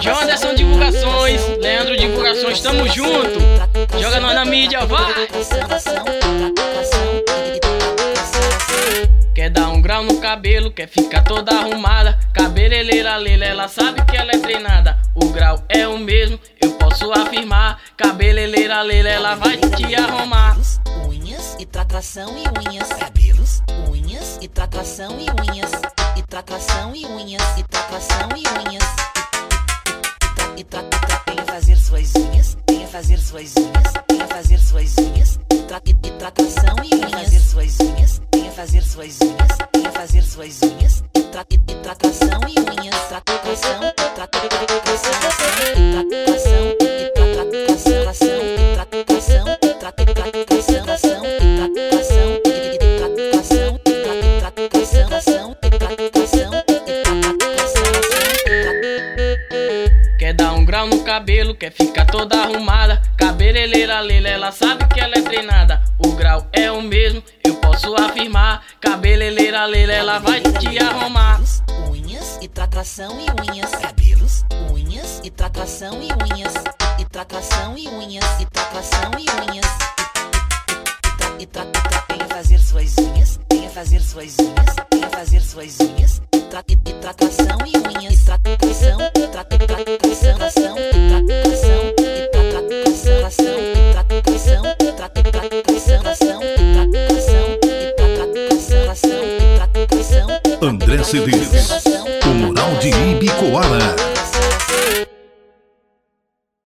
Jonderson Divulgações, Leandro Divulgações, tamo junto. Joga nós na mídia, vai! Quer dar um grau no cabelo, quer ficar toda arrumada. Cabeleleira Leila, ela sabe que ela é treinada. O grau é o mesmo, eu posso afirmar. Cabeleleira Leila, ela vai te arrumar. Cabelos, unhas e tratação e unhas. Cabelos, unhas e tratação e unhas. E tratação e unhas. E tratação e unhas. E tra, e tra, e tra, venha fazer suas unhas. Venha fazer suas unhas. Venha fazer suas unhas. E, tra, tratação e unhas. fazer suas unhas. Venha fazer suas unhas. Venha fazer suas unhas. E, tra, tratação e unhas. Tratação, tra, tra, tratação, No cabelo, quer ficar toda arrumada. Cabeleleira Leila, ela sabe que ela é treinada. O grau é o mesmo, eu posso afirmar. Cabeleleira Leila, ela vai te arrumar. Unhas e tratação e unhas. Cabelos, unhas e tratação e unhas. E tratação e unhas. E tratação e unhas. E, tra, e, fazer suas unhas. Venha fazer suas unhas. Venha fazer suas unhas. E tratação e unhas. André Cedeiros. O Mural de Ibicoara.